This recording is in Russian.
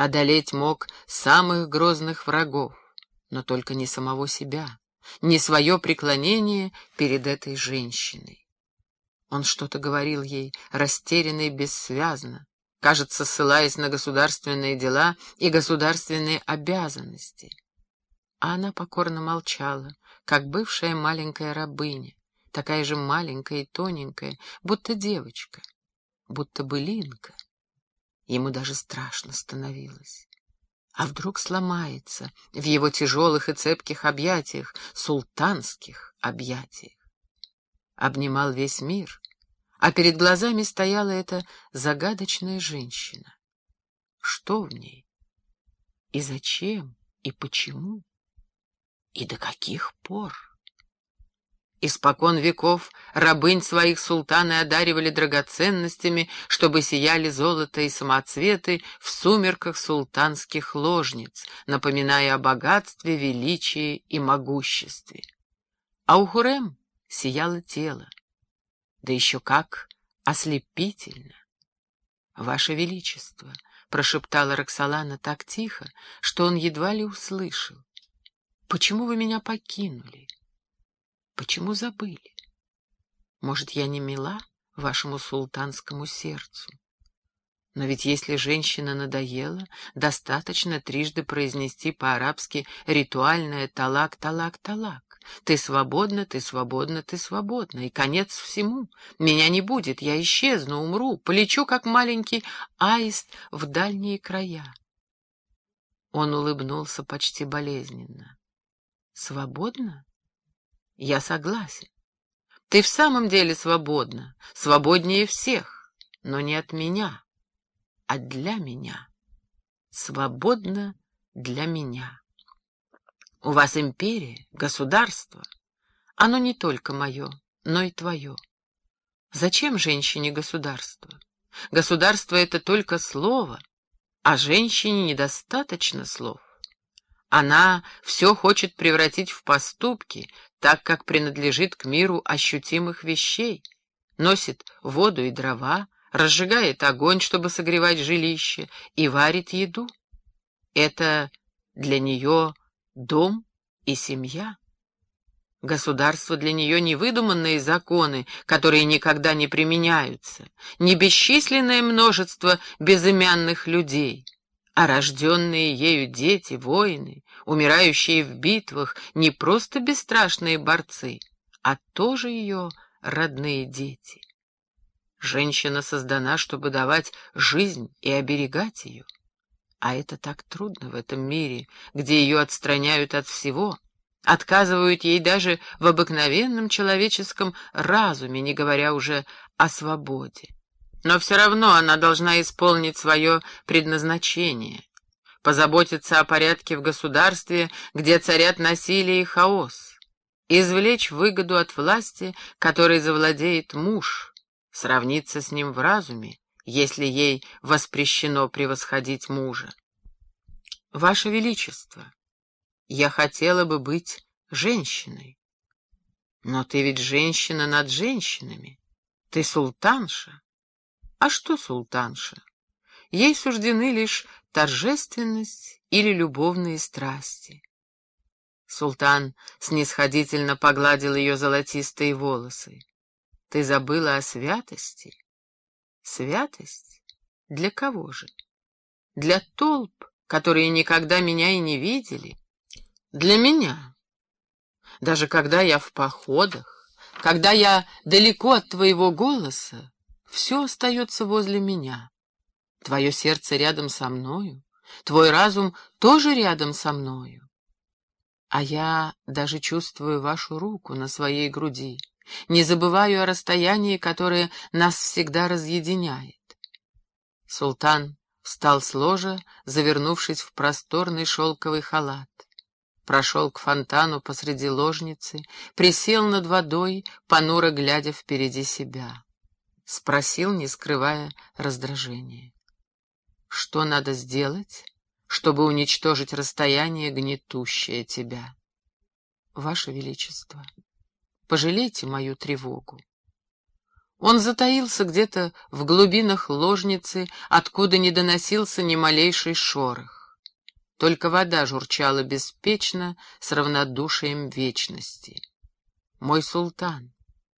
одолеть мог самых грозных врагов, но только не самого себя, не свое преклонение перед этой женщиной. Он что-то говорил ей, растерянно и бессвязно, кажется, ссылаясь на государственные дела и государственные обязанности. А она покорно молчала, как бывшая маленькая рабыня, такая же маленькая и тоненькая, будто девочка, будто былинка. Ему даже страшно становилось. А вдруг сломается в его тяжелых и цепких объятиях, султанских объятиях. Обнимал весь мир, а перед глазами стояла эта загадочная женщина. Что в ней? И зачем? И почему? И до каких пор? Испокон веков рабынь своих султаны одаривали драгоценностями, чтобы сияли золото и самоцветы в сумерках султанских ложниц, напоминая о богатстве, величии и могуществе. А у Хурем сияло тело, да еще как ослепительно. «Ваше Величество!» — прошептала Роксолана так тихо, что он едва ли услышал. «Почему вы меня покинули?» Почему забыли? Может, я не мила вашему султанскому сердцу? Но ведь если женщина надоела, достаточно трижды произнести по-арабски ритуальное «талак, талак, талак». Ты свободна, ты свободна, ты свободна, и конец всему. Меня не будет, я исчезну, умру, полечу, как маленький аист, в дальние края. Он улыбнулся почти болезненно. Свободна? Я согласен. Ты в самом деле свободна, свободнее всех, но не от меня, а для меня. Свободна для меня. У вас империя, государство. Оно не только мое, но и твое. Зачем женщине государство? Государство — это только слово, а женщине недостаточно слов. Она все хочет превратить в поступки, так как принадлежит к миру ощутимых вещей, носит воду и дрова, разжигает огонь, чтобы согревать жилище, и варит еду. Это для нее дом и семья. Государство для нее не выдуманные законы, которые никогда не применяются, не бесчисленное множество безымянных людей — а рожденные ею дети, воины, умирающие в битвах, не просто бесстрашные борцы, а тоже ее родные дети. Женщина создана, чтобы давать жизнь и оберегать ее. А это так трудно в этом мире, где ее отстраняют от всего, отказывают ей даже в обыкновенном человеческом разуме, не говоря уже о свободе. Но все равно она должна исполнить свое предназначение, позаботиться о порядке в государстве, где царят насилие и хаос, извлечь выгоду от власти, которой завладеет муж, сравниться с ним в разуме, если ей воспрещено превосходить мужа. Ваше Величество, я хотела бы быть женщиной. Но ты ведь женщина над женщинами, ты султанша. А что султанша? Ей суждены лишь торжественность или любовные страсти. Султан снисходительно погладил ее золотистые волосы. Ты забыла о святости? Святость? Для кого же? Для толп, которые никогда меня и не видели? Для меня. Даже когда я в походах, когда я далеко от твоего голоса, все остается возле меня. Твое сердце рядом со мною, твой разум тоже рядом со мною. А я даже чувствую вашу руку на своей груди, не забываю о расстоянии, которое нас всегда разъединяет. Султан встал с ложа, завернувшись в просторный шелковый халат. Прошел к фонтану посреди ложницы, присел над водой, понуро глядя впереди себя. — спросил, не скрывая раздражения. «Что надо сделать, чтобы уничтожить расстояние, гнетущее тебя?» «Ваше Величество, пожалейте мою тревогу». Он затаился где-то в глубинах ложницы, откуда не доносился ни малейший шорох. Только вода журчала беспечно с равнодушием вечности. «Мой султан!